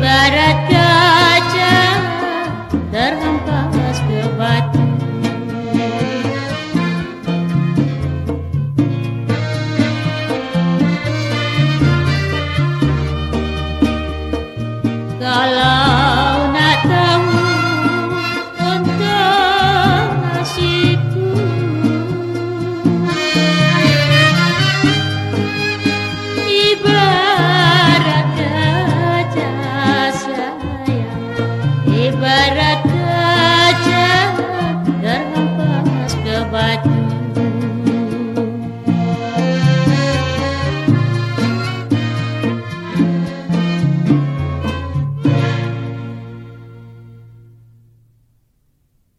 Bharat Bara